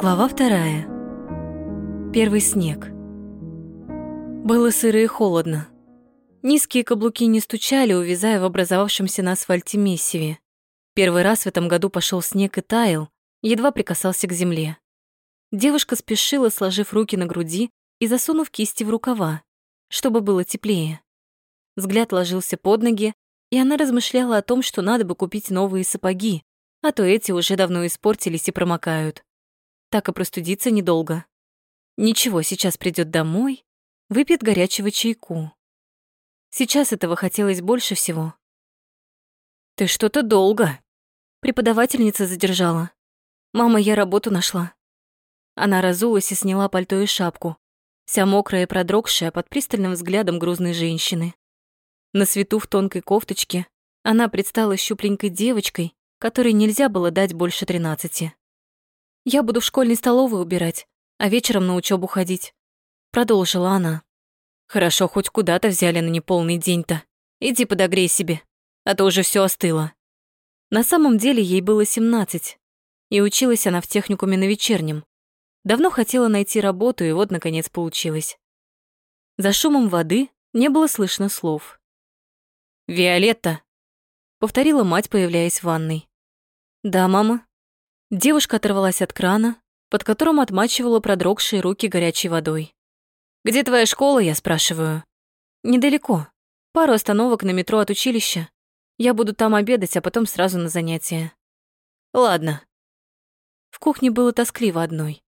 Глава вторая. Первый снег. Было сыро и холодно. Низкие каблуки не стучали, увязая в образовавшемся на асфальте месиве. Первый раз в этом году пошел снег и таял, едва прикасался к земле. Девушка спешила, сложив руки на груди и засунув кисти в рукава, чтобы было теплее. Взгляд ложился под ноги, и она размышляла о том, что надо бы купить новые сапоги, а то эти уже давно испортились и промокают. Так и простудиться недолго. Ничего, сейчас придет домой, выпьет горячего чайку. Сейчас этого хотелось больше всего. «Ты что-то долго», — преподавательница задержала. «Мама, я работу нашла». Она разулась и сняла пальто и шапку, вся мокрая и продрогшая под пристальным взглядом грузной женщины. На свету в тонкой кофточке она предстала щупленькой девочкой, которой нельзя было дать больше тринадцати. Я буду в школьной столовой убирать, а вечером на учебу ходить. Продолжила она. Хорошо, хоть куда-то взяли на неполный день-то. Иди подогрей себе, а то уже все остыло. На самом деле ей было 17, и училась она в техникуме на вечернем. Давно хотела найти работу, и вот, наконец, получилось. За шумом воды не было слышно слов. «Виолетта!» — повторила мать, появляясь в ванной. «Да, мама?» Девушка оторвалась от крана, под которым отмачивала продрогшие руки горячей водой. «Где твоя школа?» – я спрашиваю. «Недалеко. Пару остановок на метро от училища. Я буду там обедать, а потом сразу на занятия». «Ладно». В кухне было тоскливо одной.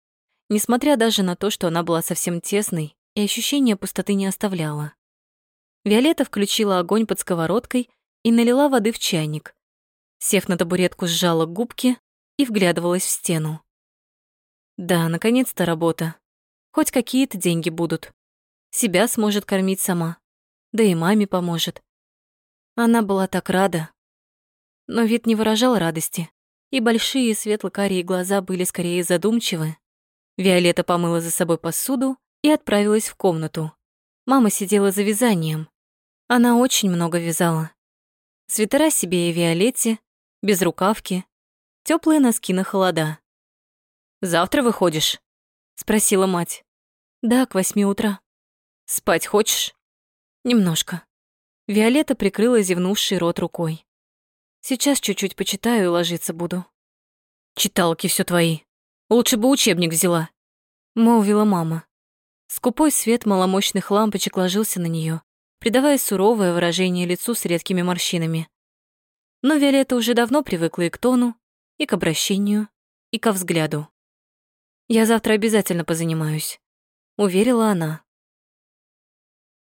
Несмотря даже на то, что она была совсем тесной, и ощущение пустоты не оставляло. Виолетта включила огонь под сковородкой и налила воды в чайник. Сев на табуретку, сжала губки, и вглядывалась в стену. Да, наконец-то работа. Хоть какие-то деньги будут. Себя сможет кормить сама. Да и маме поможет. Она была так рада. Но вид не выражал радости, и большие светло-карие глаза были скорее задумчивы. Виолетта помыла за собой посуду и отправилась в комнату. Мама сидела за вязанием. Она очень много вязала. Свитера себе и Виолетте, без рукавки, Теплые носки на холода. «Завтра выходишь?» — спросила мать. «Да, к восьми утра». «Спать хочешь?» «Немножко». Виолетта прикрыла зевнувший рот рукой. «Сейчас чуть-чуть почитаю и ложиться буду». «Читалки все твои. Лучше бы учебник взяла», — молвила мама. Скупой свет маломощных лампочек ложился на нее, придавая суровое выражение лицу с редкими морщинами. Но Виолетта уже давно привыкла и к тону, и к обращению, и ко взгляду. «Я завтра обязательно позанимаюсь», — уверила она.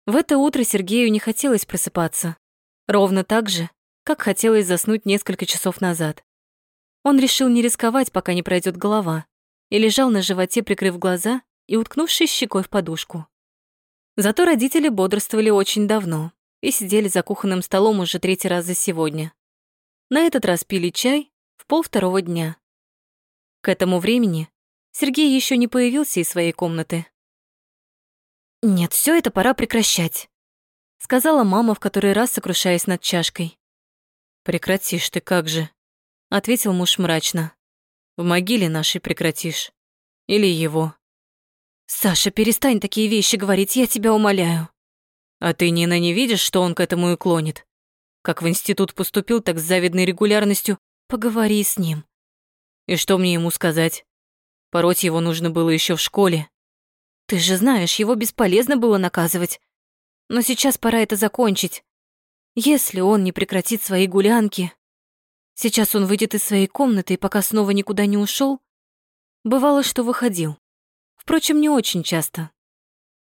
В это утро Сергею не хотелось просыпаться. Ровно так же, как хотелось заснуть несколько часов назад. Он решил не рисковать, пока не пройдет голова, и лежал на животе, прикрыв глаза и уткнувшись щекой в подушку. Зато родители бодрствовали очень давно и сидели за кухонным столом уже третий раз за сегодня. На этот раз пили чай в пол второго дня. К этому времени Сергей еще не появился из своей комнаты. «Нет, все это пора прекращать», — сказала мама, в который раз сокрушаясь над чашкой. «Прекратишь ты как же», — ответил муж мрачно. «В могиле нашей прекратишь. Или его». «Саша, перестань такие вещи говорить, я тебя умоляю». «А ты, Нина, не видишь, что он к этому и клонит? Как в институт поступил, так с завидной регулярностью Поговори с ним. И что мне ему сказать? Пороть его нужно было еще в школе. Ты же знаешь, его бесполезно было наказывать. Но сейчас пора это закончить. Если он не прекратит свои гулянки... Сейчас он выйдет из своей комнаты и пока снова никуда не ушел, бывало, что выходил. Впрочем, не очень часто.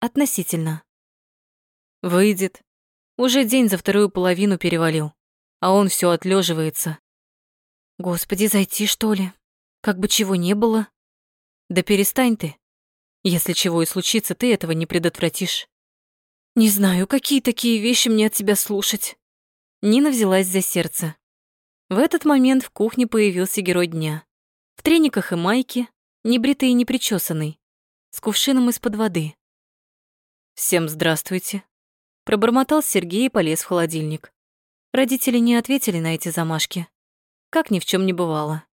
Относительно. Выйдет. Уже день за вторую половину перевалил, а он все отлеживается. Господи, зайти, что ли? Как бы чего не было. Да перестань ты. Если чего и случится, ты этого не предотвратишь. Не знаю, какие такие вещи мне от тебя слушать. Нина взялась за сердце. В этот момент в кухне появился герой дня. В трениках и майке, небритый и непричесанный, с кувшином из-под воды. «Всем здравствуйте», — пробормотал Сергей и полез в холодильник. Родители не ответили на эти замашки как ни в чем не бывало.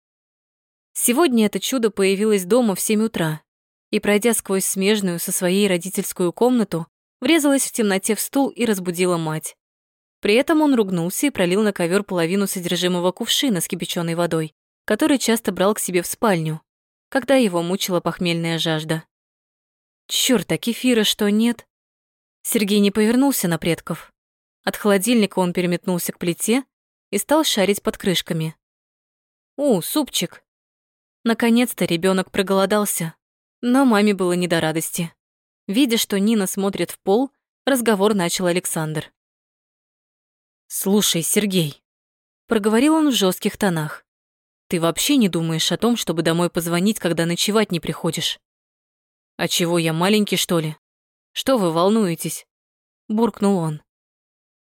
Сегодня это чудо появилось дома в 7 утра и, пройдя сквозь смежную со своей родительскую комнату, врезалась в темноте в стул и разбудила мать. При этом он ругнулся и пролил на ковер половину содержимого кувшина с кипяченой водой, который часто брал к себе в спальню, когда его мучила похмельная жажда. Чёрт, а кефира что нет? Сергей не повернулся на предков. От холодильника он переметнулся к плите и стал шарить под крышками. «У, супчик!» Наконец-то ребенок проголодался, но маме было не до радости. Видя, что Нина смотрит в пол, разговор начал Александр. «Слушай, Сергей», — проговорил он в жестких тонах, «ты вообще не думаешь о том, чтобы домой позвонить, когда ночевать не приходишь?» «А чего, я маленький, что ли? Что вы волнуетесь?» — буркнул он.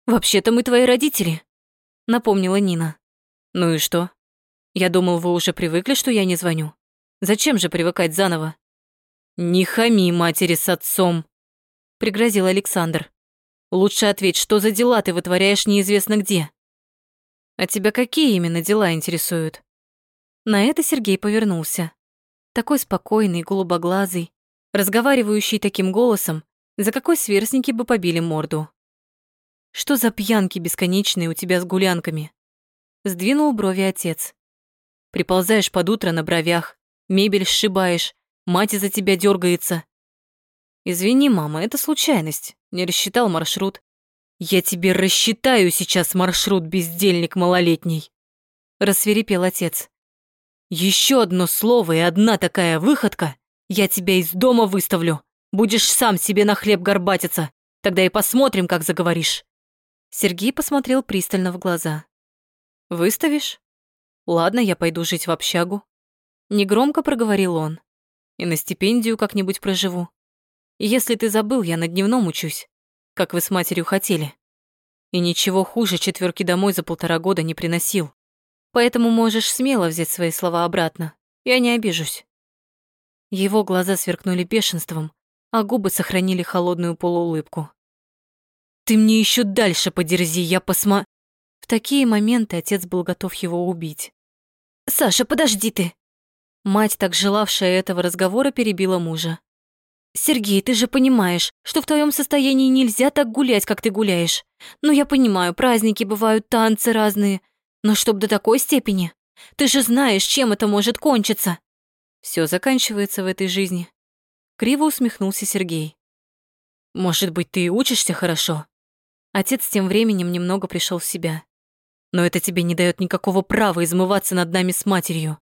«Вообще-то мы твои родители», — напомнила Нина. «Ну и что? Я думал, вы уже привыкли, что я не звоню. Зачем же привыкать заново?» «Не хами матери с отцом», — пригрозил Александр. Лучше ответь, что за дела ты вытворяешь неизвестно где. А тебя какие именно дела интересуют? На это Сергей повернулся. Такой спокойный, голубоглазый, разговаривающий таким голосом, за какой сверстники бы побили морду. Что за пьянки бесконечные у тебя с гулянками? Сдвинул брови отец. Приползаешь под утро на бровях, мебель сшибаешь, мать из-за тебя дергается. Извини, мама, это случайность. Не рассчитал маршрут. Я тебе рассчитаю сейчас маршрут, бездельник малолетний. Рассверепел отец. Еще одно слово и одна такая выходка, я тебя из дома выставлю. Будешь сам себе на хлеб горбатиться. Тогда и посмотрим, как заговоришь. Сергей посмотрел пристально в глаза. Выставишь? Ладно, я пойду жить в общагу. Негромко проговорил он. И на стипендию как-нибудь проживу. Если ты забыл, я на дневном учусь, как вы с матерью хотели. И ничего хуже четверки домой за полтора года не приносил. Поэтому можешь смело взять свои слова обратно. Я не обижусь. Его глаза сверкнули бешенством, а губы сохранили холодную полуулыбку. «Ты мне еще дальше подерзи, я посма...» В такие моменты отец был готов его убить. «Саша, подожди ты!» Мать, так желавшая этого разговора, перебила мужа. «Сергей, ты же понимаешь, что в твоем состоянии нельзя так гулять, как ты гуляешь. Ну, я понимаю, праздники бывают, танцы разные. Но чтоб до такой степени? Ты же знаешь, чем это может кончиться». Все заканчивается в этой жизни. Криво усмехнулся Сергей. «Может быть, ты и учишься хорошо?» Отец тем временем немного пришел в себя. «Но это тебе не дает никакого права измываться над нами с матерью.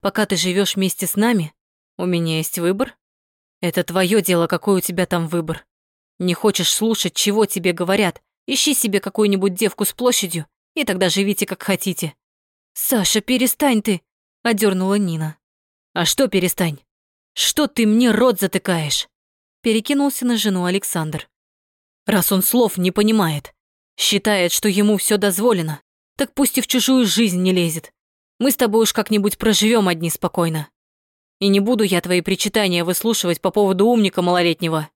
Пока ты живешь вместе с нами, у меня есть выбор, это твое дело, какой у тебя там выбор. Не хочешь слушать, чего тебе говорят, ищи себе какую-нибудь девку с площадью, и тогда живите как хотите. Саша, перестань ты, одернула Нина. А что перестань? Что ты мне рот затыкаешь? Перекинулся на жену Александр. Раз он слов не понимает, считает, что ему все дозволено, так пусть и в чужую жизнь не лезет. Мы с тобой уж как-нибудь проживем одни спокойно. И не буду я твои причитания выслушивать по поводу умника малолетнего».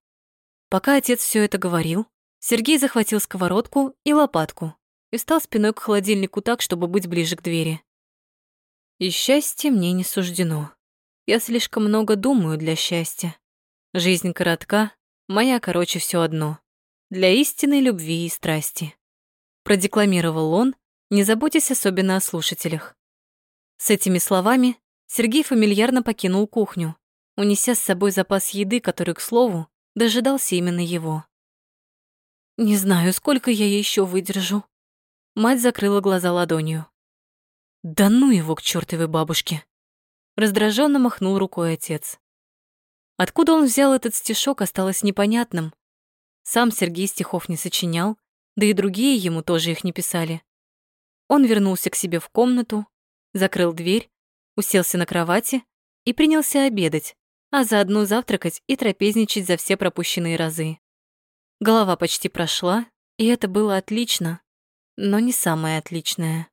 Пока отец все это говорил, Сергей захватил сковородку и лопатку и встал спиной к холодильнику так, чтобы быть ближе к двери. И счастье мне не суждено. Я слишком много думаю для счастья. Жизнь коротка, моя короче все одно. Для истинной любви и страсти. Продекламировал он, не заботясь особенно о слушателях. С этими словами Сергей фамильярно покинул кухню, унеся с собой запас еды, который, к слову, дожидался именно его. «Не знаю, сколько я еще выдержу». Мать закрыла глаза ладонью. «Да ну его к чертовой бабушке!» Раздраженно махнул рукой отец. Откуда он взял этот стишок, осталось непонятным. Сам Сергей стихов не сочинял, да и другие ему тоже их не писали. Он вернулся к себе в комнату, закрыл дверь уселся на кровати и принялся обедать, а заодно завтракать и трапезничать за все пропущенные разы. Голова почти прошла, и это было отлично, но не самое отличное.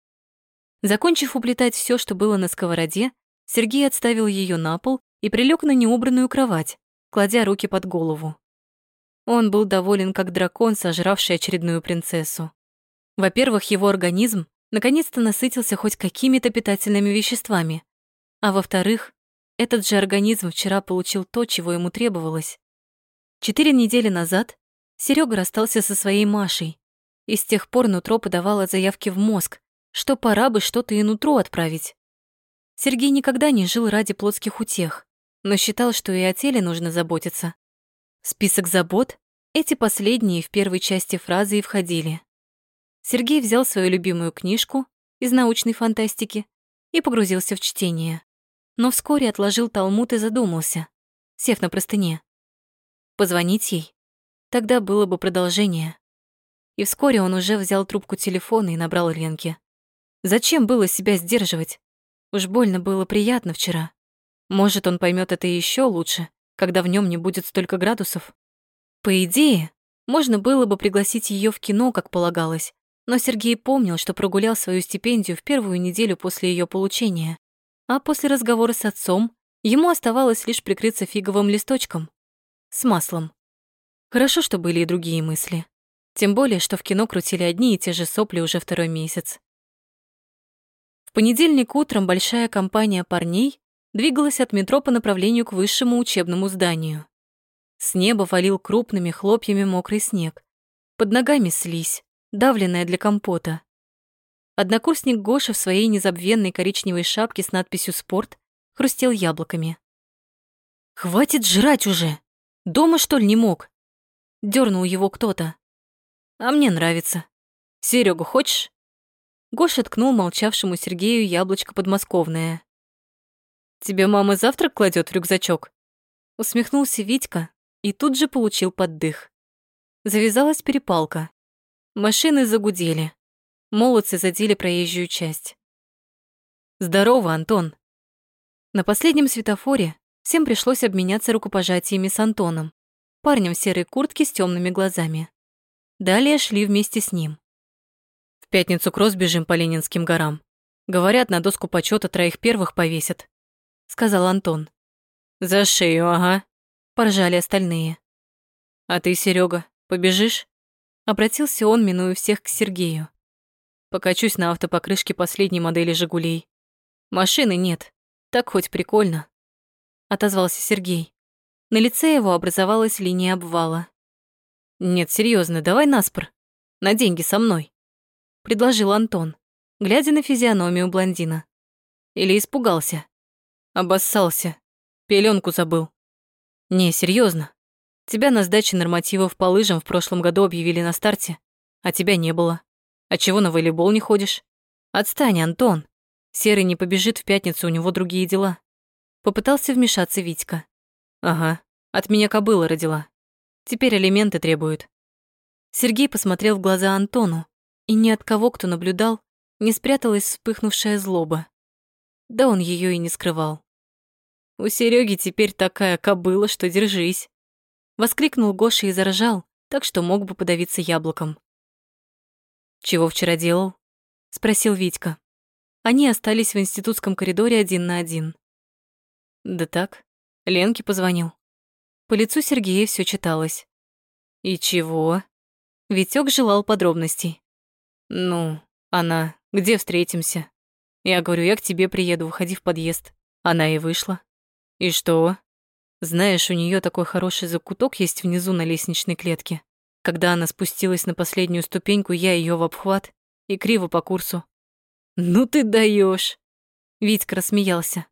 Закончив уплетать все, что было на сковороде, Сергей отставил ее на пол и прилег на неубранную кровать, кладя руки под голову. Он был доволен, как дракон, сожравший очередную принцессу. Во-первых, его организм наконец-то насытился хоть какими-то питательными веществами, А во-вторых, этот же организм вчера получил то, чего ему требовалось. Четыре недели назад Серега расстался со своей Машей, и с тех пор нутро подавало заявки в мозг, что пора бы что-то и нутро отправить. Сергей никогда не жил ради плотских утех, но считал, что и о теле нужно заботиться. Список забот эти последние в первой части фразы и входили. Сергей взял свою любимую книжку из научной фантастики и погрузился в чтение. Но вскоре отложил талмуд и задумался, сев на простыне. Позвонить ей? Тогда было бы продолжение. И вскоре он уже взял трубку телефона и набрал Ленке. Зачем было себя сдерживать? Уж больно было приятно вчера. Может, он поймет это еще лучше, когда в нем не будет столько градусов? По идее, можно было бы пригласить ее в кино, как полагалось, но Сергей помнил, что прогулял свою стипендию в первую неделю после ее получения, а после разговора с отцом ему оставалось лишь прикрыться фиговым листочком с маслом. Хорошо, что были и другие мысли. Тем более, что в кино крутили одни и те же сопли уже второй месяц. В понедельник утром большая компания парней двигалась от метро по направлению к высшему учебному зданию. С неба валил крупными хлопьями мокрый снег. Под ногами слизь, давленная для компота. Однокурсник Гоша в своей незабвенной коричневой шапке с надписью «Спорт» хрустел яблоками. «Хватит жрать уже! Дома, что ли, не мог?» Дёрнул его кто-то. «А мне нравится. Серегу хочешь?» Гоша ткнул молчавшему Сергею яблочко подмосковное. «Тебе мама завтрак кладет в рюкзачок?» Усмехнулся Витька, и тут же получил поддых. Завязалась перепалка. Машины загудели. Молодцы задели проезжую часть. «Здорово, Антон!» На последнем светофоре всем пришлось обменяться рукопожатиями с Антоном, парнем в серой куртке с темными глазами. Далее шли вместе с ним. В пятницу кросс бежим по Ленинским горам. Говорят, на доску почета троих первых повесят, сказал Антон. За шею, ага, поржали остальные. «А ты, Серега, побежишь?» Обратился он, минуя всех к Сергею. Покачусь на автопокрышке последней модели «Жигулей». «Машины нет, так хоть прикольно», — отозвался Сергей. На лице его образовалась линия обвала. «Нет, серьезно, давай наспор. На деньги со мной», — предложил Антон, глядя на физиономию блондина. Или испугался. Обоссался. Пеленку забыл. Не, серьезно. Тебя на сдаче нормативов по лыжам в прошлом году объявили на старте, а тебя не было. А чего на волейбол не ходишь? Отстань, Антон. Серый не побежит в пятницу, у него другие дела. Попытался вмешаться Витька. Ага, от меня кобыла родила. Теперь алименты требуют. Сергей посмотрел в глаза Антону, и ни от кого, кто наблюдал, не спряталась вспыхнувшая злоба. Да он ее и не скрывал. У Сереги теперь такая кобыла, что держись. Воскликнул Гоша и заржал, так что мог бы подавиться яблоком. Чего вчера делал? Спросил Витька. Они остались в институтском коридоре один на один. Да так, Ленке позвонил. По лицу Сергея все читалось. И чего? Витёк желал подробностей. Ну, она, где встретимся? Я говорю, я к тебе приеду, выходи в подъезд. Она и вышла. И что? Знаешь, у нее такой хороший закуток есть внизу на лестничной клетке. Когда она спустилась на последнюю ступеньку, я ее в обхват и криво по курсу. Ну ты даешь! Витька рассмеялся.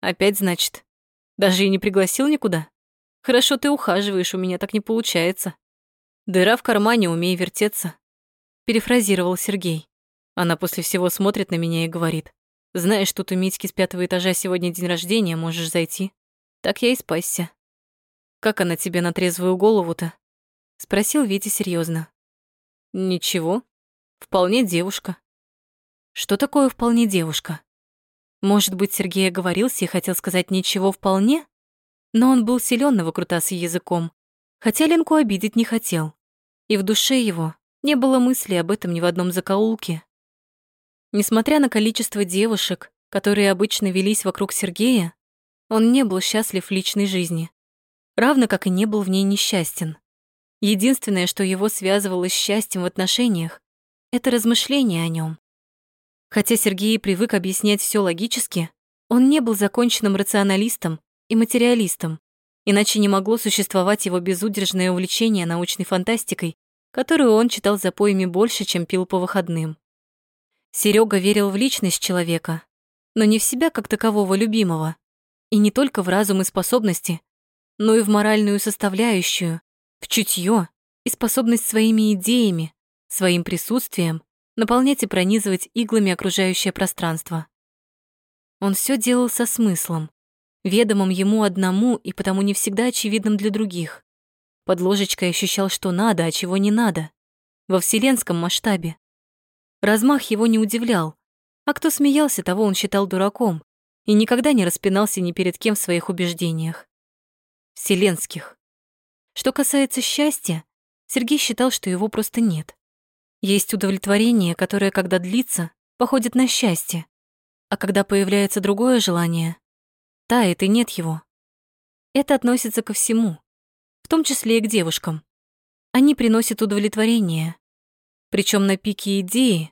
Опять, значит, даже и не пригласил никуда? Хорошо ты ухаживаешь, у меня так не получается. Дыра в кармане, умей вертеться. Перефразировал Сергей. Она после всего смотрит на меня и говорит. Знаешь, тут у Митьки с пятого этажа сегодня день рождения, можешь зайти. Так я и спасся. Как она тебе на трезвую голову-то? Спросил Витя серьезно. Ничего, вполне девушка. Что такое вполне девушка? Может быть, Сергей оговорился и хотел сказать ничего вполне? Но он был силен на выкрутасы языком, хотя Ленку обидеть не хотел. И в душе его не было мысли об этом ни в одном закоулке. Несмотря на количество девушек, которые обычно велись вокруг Сергея, он не был счастлив в личной жизни, равно как и не был в ней несчастен. Единственное, что его связывало с счастьем в отношениях, это размышления о нем. Хотя Сергей привык объяснять все логически, Он не был законченным рационалистом и материалистом, иначе не могло существовать его безудержное увлечение научной фантастикой, которую он читал за поями больше, чем пил по выходным. Серега верил в личность человека, но не в себя как такового любимого, и не только в разум и способности, но и в моральную составляющую, в чутье и способность своими идеями, своим присутствием наполнять и пронизывать иглами окружающее пространство. Он все делал со смыслом, ведомым ему одному и потому не всегда очевидным для других. Под ложечкой ощущал, что надо, а чего не надо. Во вселенском масштабе. Размах его не удивлял, а кто смеялся, того он считал дураком и никогда не распинался ни перед кем в своих убеждениях. Вселенских. Что касается счастья, Сергей считал, что его просто нет. Есть удовлетворение, которое, когда длится, походит на счастье, а когда появляется другое желание, тает и нет его. Это относится ко всему, в том числе и к девушкам. Они приносят удовлетворение. Причем на пике идеи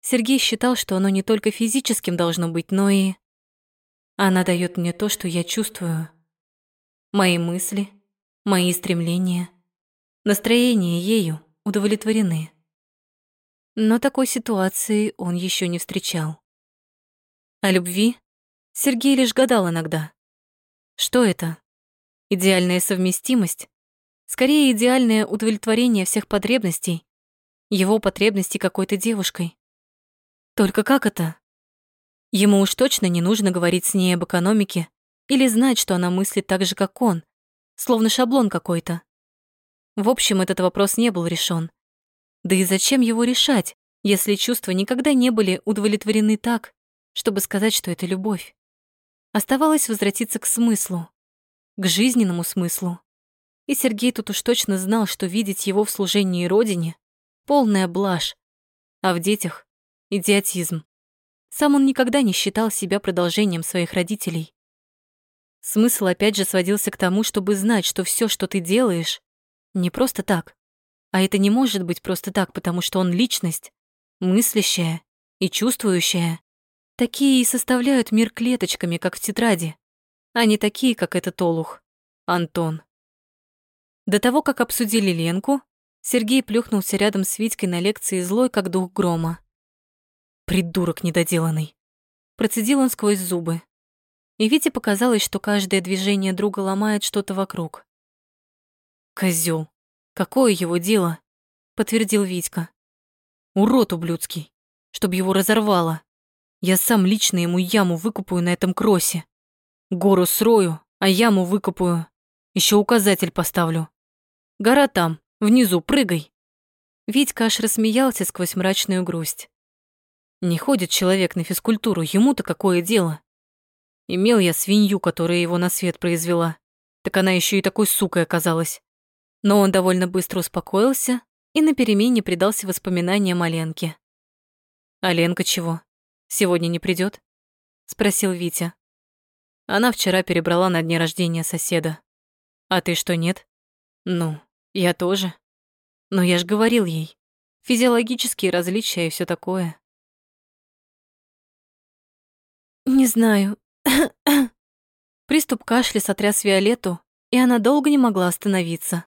Сергей считал, что оно не только физическим должно быть, но и... Она дает мне то, что я чувствую. Мои мысли, мои стремления, настроение ею удовлетворены. Но такой ситуации он еще не встречал. О любви Сергей лишь гадал иногда. Что это? Идеальная совместимость? Скорее, идеальное удовлетворение всех потребностей, его потребностей какой-то девушкой. Только как это? Ему уж точно не нужно говорить с ней об экономике или знать, что она мыслит так же, как он, словно шаблон какой-то. В общем, этот вопрос не был решен. Да и зачем его решать, если чувства никогда не были удовлетворены так, чтобы сказать, что это любовь? Оставалось возвратиться к смыслу, к жизненному смыслу. И Сергей тут уж точно знал, что видеть его в служении Родине — полная блажь, а в детях — идиотизм. Сам он никогда не считал себя продолжением своих родителей. Смысл опять же сводился к тому, чтобы знать, что все, что ты делаешь, не просто так. А это не может быть просто так, потому что он личность, мыслящая и чувствующая. Такие и составляют мир клеточками, как в тетради, а не такие, как этот олух, Антон. До того, как обсудили Ленку, Сергей плюхнулся рядом с Витькой на лекции злой, как дух грома. «Придурок недоделанный!» Процедил он сквозь зубы. И Вите показалось, что каждое движение друга ломает что-то вокруг. Козел, какое его дело?» — подтвердил Витька. «Урод ублюдский, чтоб его разорвало!» Я сам лично ему яму выкупаю на этом кроссе. Гору срою, а яму выкопаю. Еще указатель поставлю. Гора там, внизу, прыгай. Витька аж рассмеялся сквозь мрачную грусть. Не ходит человек на физкультуру, ему-то какое дело? Имел я свинью, которая его на свет произвела. Так она еще и такой сукой оказалась. Но он довольно быстро успокоился и на перемене предался воспоминаниям о Ленке. А Ленка чего? Сегодня не придет? спросил Витя. Она вчера перебрала на дне рождения соседа. А ты что, нет? Ну, я тоже. Но я ж говорил ей. Физиологические различия и все такое. Не знаю. Приступ кашля сотряс Виолетту, и она долго не могла остановиться.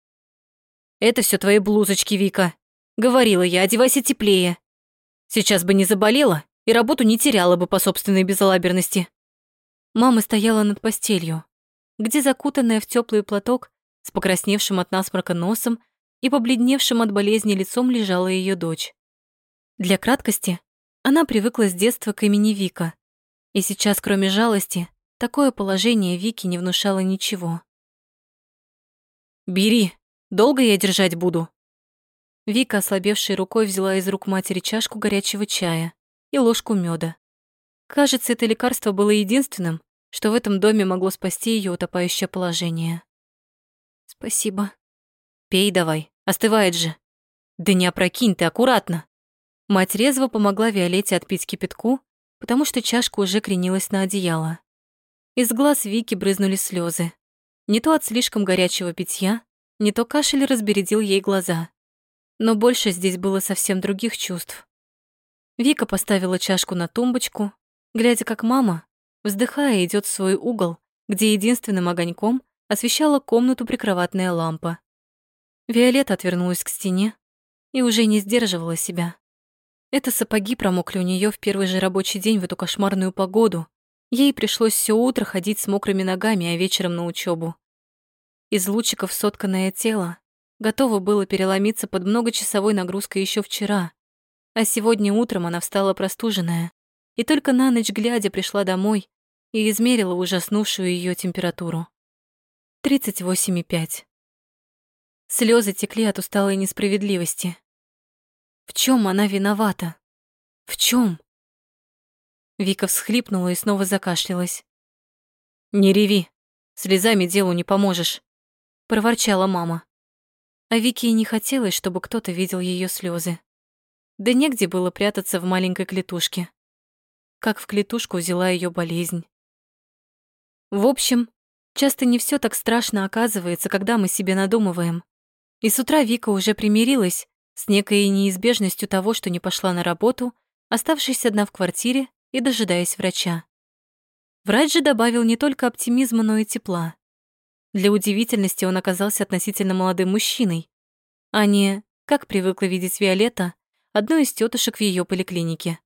«Это все твои блузочки, Вика. Говорила я, одевайся теплее. Сейчас бы не заболела, и работу не теряла бы по собственной безалаберности. Мама стояла над постелью, где закутанная в теплый платок с покрасневшим от насморка носом и побледневшим от болезни лицом лежала ее дочь. Для краткости она привыкла с детства к имени Вика, и сейчас, кроме жалости, такое положение Вики не внушало ничего. «Бери, долго я держать буду?» Вика, ослабевшей рукой, взяла из рук матери чашку горячего чая и ложку меда. Кажется, это лекарство было единственным, что в этом доме могло спасти ее утопающее положение. «Спасибо». «Пей давай, остывает же». «Да не опрокинь ты, аккуратно». Мать резво помогла Виолетте отпить кипятку, потому что чашка уже кренилась на одеяло. Из глаз Вики брызнули слезы. Не то от слишком горячего питья, не то кашель разбередил ей глаза. Но больше здесь было совсем других чувств. Вика поставила чашку на тумбочку, глядя, как мама, вздыхая, идет в свой угол, где единственным огоньком освещала комнату прикроватная лампа. Виолетта отвернулась к стене и уже не сдерживала себя. Это сапоги промокли у нее в первый же рабочий день в эту кошмарную погоду. Ей пришлось все утро ходить с мокрыми ногами, а вечером на учебу. Из лучиков сотканное тело готово было переломиться под многочасовой нагрузкой еще вчера, а сегодня утром она встала простуженная и только на ночь глядя пришла домой и измерила ужаснувшую ее температуру. 38,5. Слезы текли от усталой несправедливости. В чем она виновата? В чем? Вика всхлипнула и снова закашлялась. «Не реви, слезами делу не поможешь», — проворчала мама. А Вике и не хотелось, чтобы кто-то видел ее слезы. Да негде было прятаться в маленькой клетушке. Как в клетушку взяла ее болезнь. В общем, часто не все так страшно оказывается, когда мы себе надумываем. И с утра Вика уже примирилась с некой неизбежностью того, что не пошла на работу, оставшись одна в квартире и дожидаясь врача. Врач же добавил не только оптимизма, но и тепла. Для удивительности он оказался относительно молодым мужчиной, а не, как привыкла видеть Виолетта, одной из тетушек в ее поликлинике.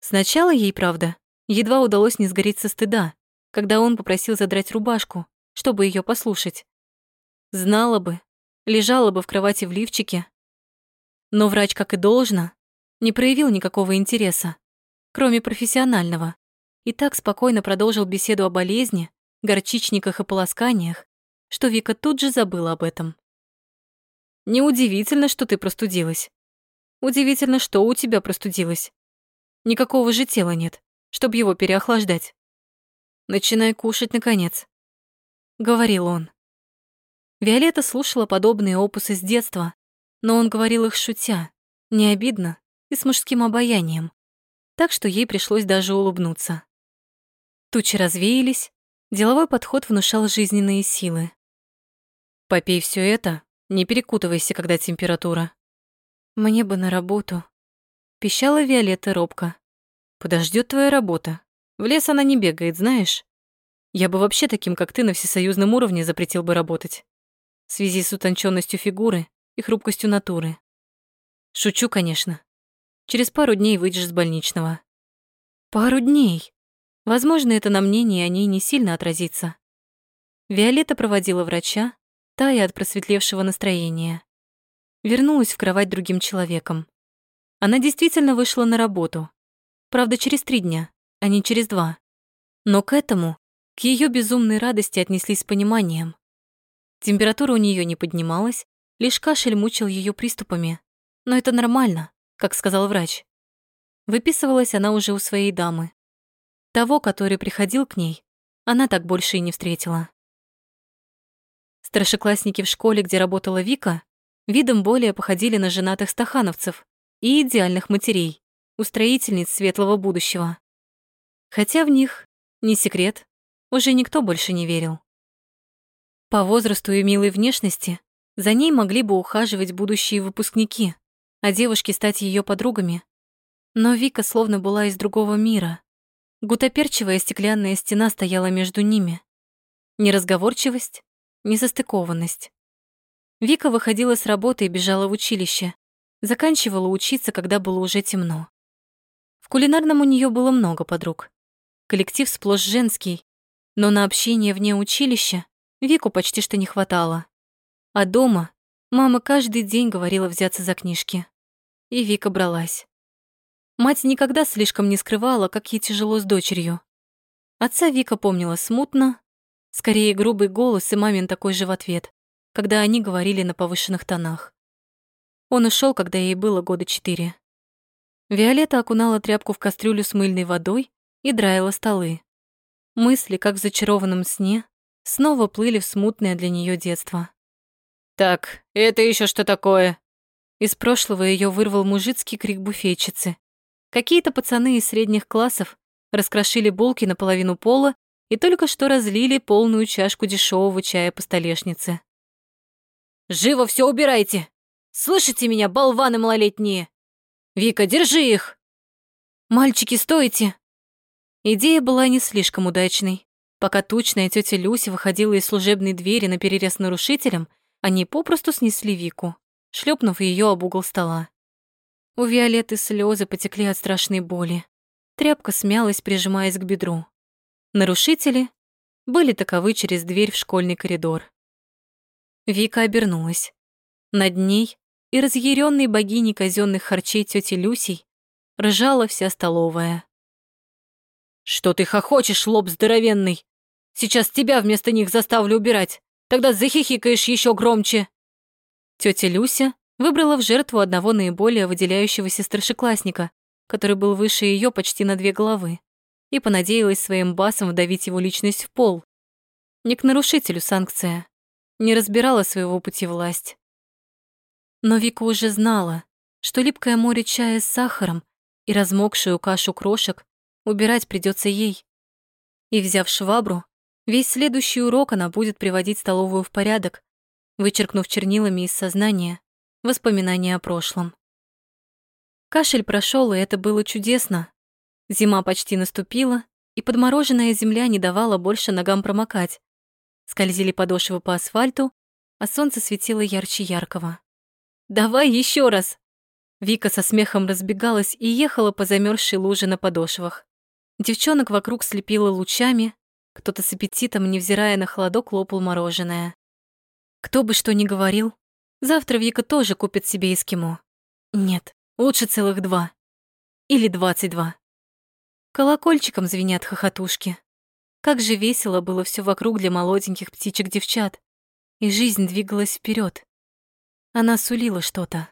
Сначала ей, правда, едва удалось не сгореть со стыда, когда он попросил задрать рубашку, чтобы ее послушать. Знала бы, лежала бы в кровати в лифчике. Но врач, как и должно, не проявил никакого интереса, кроме профессионального, и так спокойно продолжил беседу о болезни, горчичниках и полосканиях, что Вика тут же забыла об этом. «Неудивительно, что ты простудилась. Удивительно, что у тебя простудилась. Никакого же тела нет, чтобы его переохлаждать. Начинай кушать, наконец», — говорил он. Виолетта слушала подобные опусы с детства, но он говорил их шутя, не обидно и с мужским обаянием, так что ей пришлось даже улыбнуться. Тучи развеялись, деловой подход внушал жизненные силы. «Попей все это, не перекутывайся, когда температура». «Мне бы на работу», — пищала Виолетта робко. Подождет твоя работа. В лес она не бегает, знаешь? Я бы вообще таким, как ты, на всесоюзном уровне запретил бы работать в связи с утонченностью фигуры и хрупкостью натуры. Шучу, конечно. Через пару дней выйдешь с больничного. Пару дней? Возможно, это на мнении о ней не сильно отразится. Виолетта проводила врача, тая от просветлевшего настроения. Вернулась в кровать другим человеком. Она действительно вышла на работу. Правда, через три дня, а не через два. Но к этому, к ее безумной радости отнеслись с пониманием. Температура у нее не поднималась, лишь кашель мучил ее приступами. Но это нормально, как сказал врач. Выписывалась она уже у своей дамы. Того, который приходил к ней, она так больше и не встретила. Старшеклассники в школе, где работала Вика, видом более походили на женатых стахановцев и идеальных матерей, устроительниц светлого будущего. Хотя в них, не секрет, уже никто больше не верил. По возрасту и милой внешности за ней могли бы ухаживать будущие выпускники, а девушки стать ее подругами. Но Вика словно была из другого мира. Гутоперчивая стеклянная стена стояла между ними. Неразговорчивость, несостыкованность. Вика выходила с работы и бежала в училище. Заканчивала учиться, когда было уже темно. В кулинарном у нее было много подруг. Коллектив сплошь женский, но на общение вне училища Вику почти что не хватало. А дома мама каждый день говорила взяться за книжки. И Вика бралась. Мать никогда слишком не скрывала, как ей тяжело с дочерью. Отца Вика помнила смутно, скорее грубый голос и мамин такой же в ответ, когда они говорили на повышенных тонах. Он ушел, когда ей было года четыре. Виолетта окунала тряпку в кастрюлю с мыльной водой и драила столы. Мысли, как в зачарованном сне, снова плыли в смутное для нее детство. «Так, это еще что такое?» Из прошлого ее вырвал мужицкий крик буфетчицы. Какие-то пацаны из средних классов раскрошили булки на половину пола и только что разлили полную чашку дешевого чая по столешнице. «Живо все убирайте! Слышите меня, болваны малолетние? Вика, держи их!» «Мальчики, стойте!» Идея была не слишком удачной. Пока тучная тетя Люся выходила из служебной двери на перерез нарушителям, они попросту снесли Вику, шлепнув ее об угол стола. У Виолетты слезы потекли от страшной боли. Тряпка смялась, прижимаясь к бедру. Нарушители были таковы через дверь в школьный коридор. Вика обернулась. Над ней и разъяренной богиней казенных харчей тети Люсей ржала вся столовая. «Что ты хохочешь, лоб здоровенный? Сейчас тебя вместо них заставлю убирать, тогда захихикаешь еще громче!» Тетя Люся выбрала в жертву одного наиболее выделяющегося старшеклассника, который был выше ее почти на две головы, и понадеялась своим басом вдавить его личность в пол. Не к нарушителю санкция, не разбирала своего пути власть. Но Вика уже знала, что липкое море чая с сахаром и размокшую кашу крошек убирать придется ей. И, взяв швабру, весь следующий урок она будет приводить столовую в порядок, вычеркнув чернилами из сознания воспоминания о прошлом. Кашель прошел, и это было чудесно. Зима почти наступила, и подмороженная земля не давала больше ногам промокать. Скользили подошвы по асфальту, а солнце светило ярче яркого. «Давай еще раз!» Вика со смехом разбегалась и ехала по замерзшей луже на подошвах. Девчонок вокруг слепило лучами, кто-то с аппетитом, невзирая на холодок, лопал мороженое. Кто бы что ни говорил, завтра Вика тоже купит себе эскимо. Нет, лучше целых два. Или двадцать два. Колокольчиком звенят хохотушки. Как же весело было все вокруг для молоденьких птичек-девчат. И жизнь двигалась вперед. Она сулила что-то.